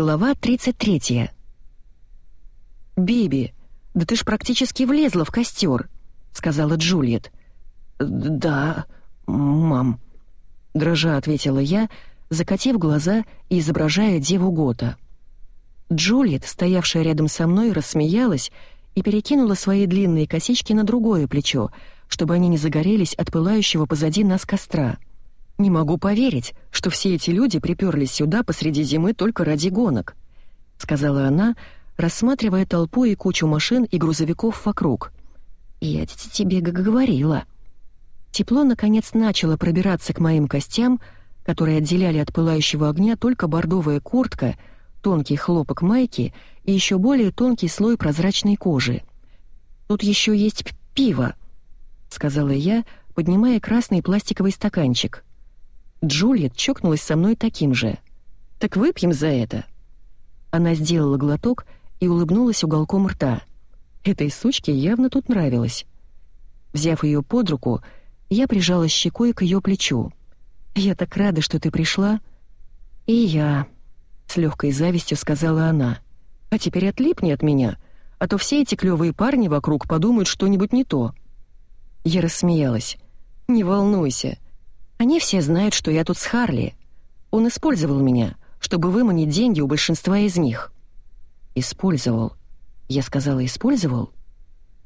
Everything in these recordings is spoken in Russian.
Глава 33. «Биби, да ты ж практически влезла в костер», — сказала Джульет. «Да, мам», — дрожа ответила я, закатив глаза и изображая деву Гота. Джульет, стоявшая рядом со мной, рассмеялась и перекинула свои длинные косички на другое плечо, чтобы они не загорелись от пылающего позади нас костра. «Не могу поверить, что все эти люди приперлись сюда посреди зимы только ради гонок», — сказала она, рассматривая толпу и кучу машин и грузовиков вокруг. «Я тебе говорила». Тепло, наконец, начало пробираться к моим костям, которые отделяли от пылающего огня только бордовая куртка, тонкий хлопок майки и еще более тонкий слой прозрачной кожи. «Тут еще есть пиво», — сказала я, поднимая красный пластиковый стаканчик. Джульет чокнулась со мной таким же. «Так выпьем за это». Она сделала глоток и улыбнулась уголком рта. Этой сучке явно тут нравилось. Взяв ее под руку, я прижала щекой к ее плечу. «Я так рада, что ты пришла». «И я», — с легкой завистью сказала она. «А теперь отлипни от меня, а то все эти клевые парни вокруг подумают что-нибудь не то». Я рассмеялась. «Не волнуйся, они все знают, что я тут с Харли. Он использовал меня, чтобы выманить деньги у большинства из них». «Использовал?» Я сказала «использовал?»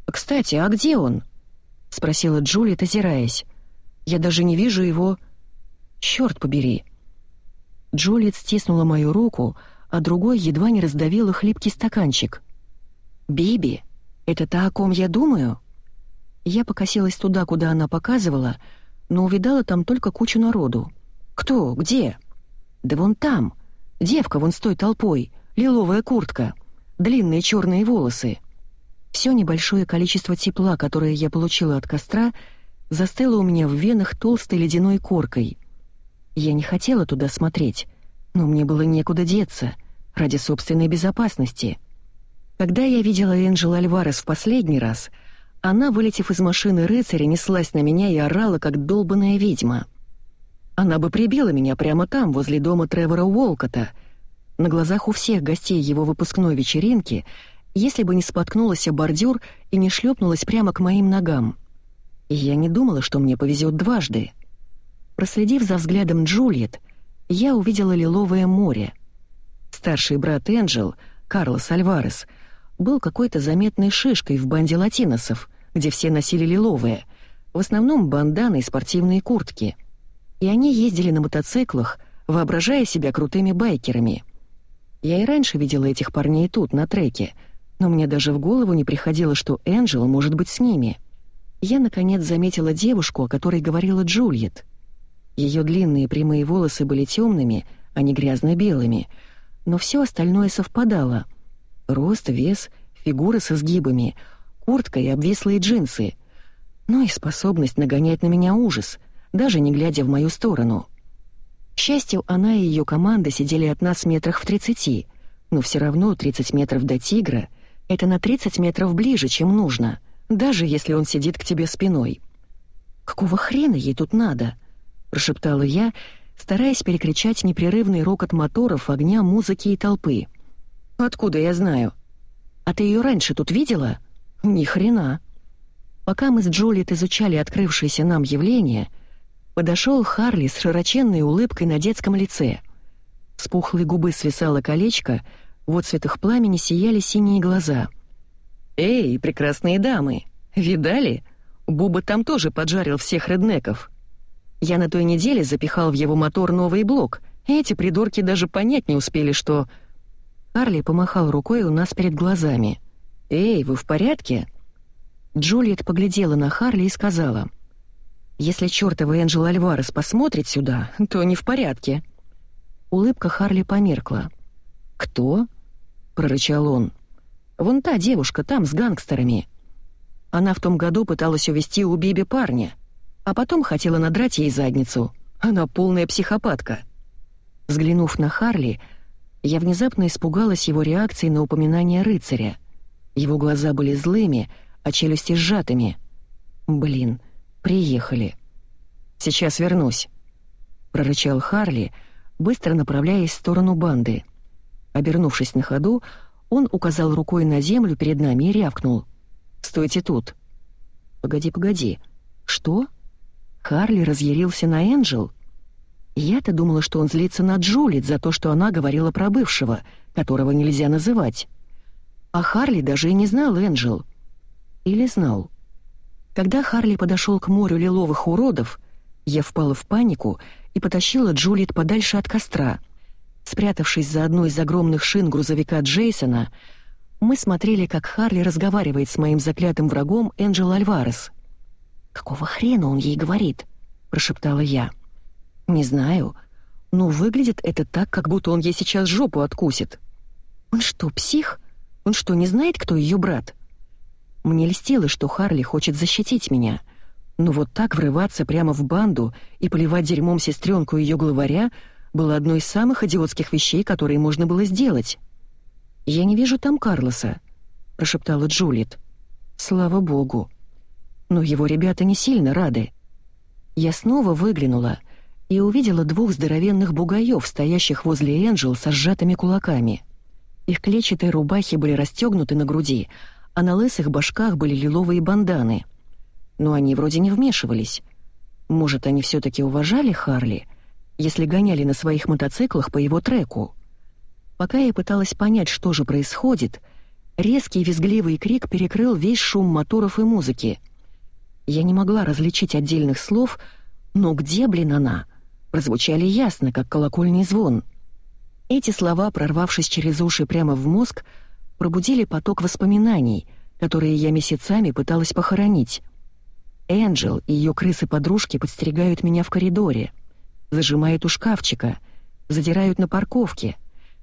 «Кстати, а где он?» — спросила Джулиет, озираясь. «Я даже не вижу его...» «Чёрт побери!» Джулиет стиснула мою руку, а другой едва не раздавила хлипкий стаканчик. «Биби, это та, о ком я думаю?» Я покосилась туда, куда она показывала, — но увидала там только кучу народу. «Кто? Где?» «Да вон там. Девка вон с той толпой, лиловая куртка, длинные черные волосы». Все небольшое количество тепла, которое я получила от костра, застыло у меня в венах толстой ледяной коркой. Я не хотела туда смотреть, но мне было некуда деться, ради собственной безопасности. Когда я видела Энджел Альварес в последний раз — она, вылетев из машины рыцаря, неслась на меня и орала, как долбаная ведьма. Она бы прибила меня прямо там, возле дома Тревора Уолкота, на глазах у всех гостей его выпускной вечеринки, если бы не споткнулась о бордюр и не шлепнулась прямо к моим ногам. И я не думала, что мне повезет дважды. Проследив за взглядом Джульет, я увидела лиловое море. Старший брат Энджел, Карлос Альварес, был какой-то заметной шишкой в банде латиносов, где все носили лиловые, в основном банданы и спортивные куртки. И они ездили на мотоциклах, воображая себя крутыми байкерами. Я и раньше видела этих парней тут, на треке, но мне даже в голову не приходило, что Энджел может быть с ними. Я, наконец, заметила девушку, о которой говорила Джульет. Ее длинные прямые волосы были темными, а не грязно-белыми, но все остальное совпадало. Рост, вес, фигура со сгибами — куртка и обвислые джинсы. Ну и способность нагонять на меня ужас, даже не глядя в мою сторону. К счастью, она и ее команда сидели от нас метрах в тридцати, но все равно 30 метров до тигра — это на 30 метров ближе, чем нужно, даже если он сидит к тебе спиной. «Какого хрена ей тут надо?» — прошептала я, стараясь перекричать непрерывный рокот моторов, огня, музыки и толпы. «Откуда я знаю?» «А ты ее раньше тут видела?» Ни хрена. Пока мы с Джулиет изучали открывшееся нам явление, подошел Харли с широченной улыбкой на детском лице. С пухлой губы свисало колечко, в отцветах пламени сияли синие глаза. «Эй, прекрасные дамы, видали? Буба там тоже поджарил всех реднеков. Я на той неделе запихал в его мотор новый блок, эти придурки даже понять не успели, что...» Харли помахал рукой у нас перед глазами — «Эй, вы в порядке?» Джульет поглядела на Харли и сказала. «Если чёртова Энджел Альварес посмотрит сюда, то не в порядке». Улыбка Харли померкла. «Кто?» — прорычал он. «Вон та девушка там с гангстерами. Она в том году пыталась увести у Биби парня, а потом хотела надрать ей задницу. Она полная психопатка». Взглянув на Харли, я внезапно испугалась его реакции на упоминание рыцаря. Его глаза были злыми, а челюсти сжатыми. «Блин, приехали». «Сейчас вернусь», — прорычал Харли, быстро направляясь в сторону банды. Обернувшись на ходу, он указал рукой на землю перед нами и рявкнул. «Стойте тут!» «Погоди, погоди. Что?» Харли разъярился на Энджел? Я-то думала, что он злится на Джулит за то, что она говорила про бывшего, которого нельзя называть. А Харли даже и не знал Энджел. Или знал. Когда Харли подошел к морю лиловых уродов, я впала в панику и потащила Джулит подальше от костра — Спрятавшись за одной из огромных шин грузовика Джейсона, мы смотрели, как Харли разговаривает с моим заклятым врагом Энджел Альварес. «Какого хрена он ей говорит?» — прошептала я. «Не знаю. Но выглядит это так, как будто он ей сейчас жопу откусит. Он что, псих? Он что, не знает, кто ее брат?» Мне льстило, что Харли хочет защитить меня. Но вот так врываться прямо в банду и поливать дерьмом сестренку ее главаря — было одной из самых идиотских вещей, которые можно было сделать. «Я не вижу там Карлоса», — прошептала Джулит. «Слава богу. Но его ребята не сильно рады». Я снова выглянула и увидела двух здоровенных бугаев, стоящих возле Энджел со сжатыми кулаками. Их клетчатые рубахи были расстегнуты на груди, а на лысых башках были лиловые банданы. Но они вроде не вмешивались. Может, они все таки уважали Харли — если гоняли на своих мотоциклах по его треку. Пока я пыталась понять, что же происходит, резкий визгливый крик перекрыл весь шум моторов и музыки. Я не могла различить отдельных слов, но где, блин, она? Прозвучали ясно, как колокольный звон. Эти слова, прорвавшись через уши прямо в мозг, пробудили поток воспоминаний, которые я месяцами пыталась похоронить. Энджел и ее крысы-подружки подстерегают меня в коридоре — зажимают у шкафчика, задирают на парковке,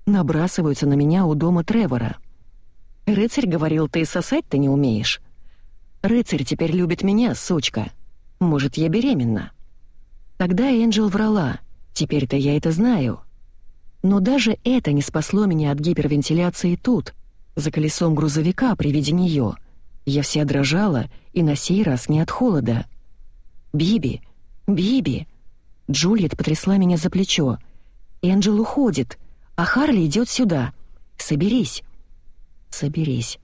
набрасываются на меня у дома Тревора. «Рыцарь говорил, ты сосать-то не умеешь. Рыцарь теперь любит меня, сучка. Может, я беременна?» Тогда Энджел врала, теперь-то я это знаю. Но даже это не спасло меня от гипервентиляции тут, за колесом грузовика при виде нее. Я вся дрожала, и на сей раз не от холода. «Биби! Биби!» Джульет потрясла меня за плечо. «Энджел уходит, а Харли идет сюда. Соберись». «Соберись.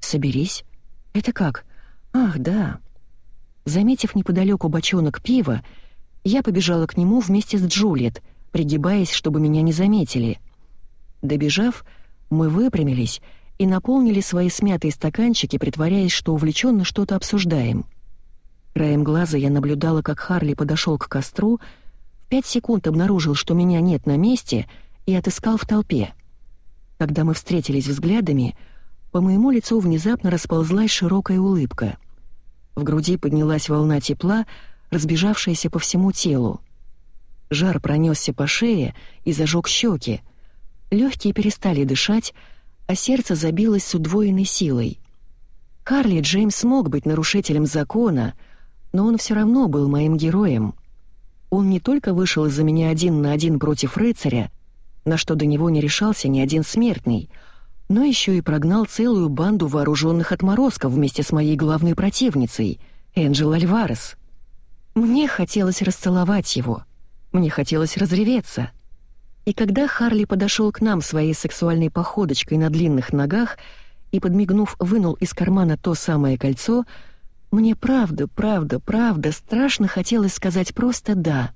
Соберись? Это как? Ах, да». Заметив неподалеку бочонок пива, я побежала к нему вместе с Джульет, пригибаясь, чтобы меня не заметили. Добежав, мы выпрямились и наполнили свои смятые стаканчики, притворяясь, что увлеченно что-то обсуждаем. Краем глаза я наблюдала, как Харли подошел к костру, пять секунд обнаружил, что меня нет на месте, и отыскал в толпе. Когда мы встретились взглядами, по моему лицу внезапно расползлась широкая улыбка. В груди поднялась волна тепла, разбежавшаяся по всему телу. Жар пронесся по шее и зажег щеки. Легкие перестали дышать, а сердце забилось с удвоенной силой. Карли Джеймс мог быть нарушителем закона, но он все равно был моим героем — он не только вышел из-за меня один на один против рыцаря, на что до него не решался ни один смертный, но еще и прогнал целую банду вооруженных отморозков вместе с моей главной противницей, Энджел Альварес. Мне хотелось расцеловать его, мне хотелось разреветься. И когда Харли подошел к нам своей сексуальной походочкой на длинных ногах и, подмигнув, вынул из кармана то самое кольцо — мне правда, правда, правда страшно хотелось сказать просто «да».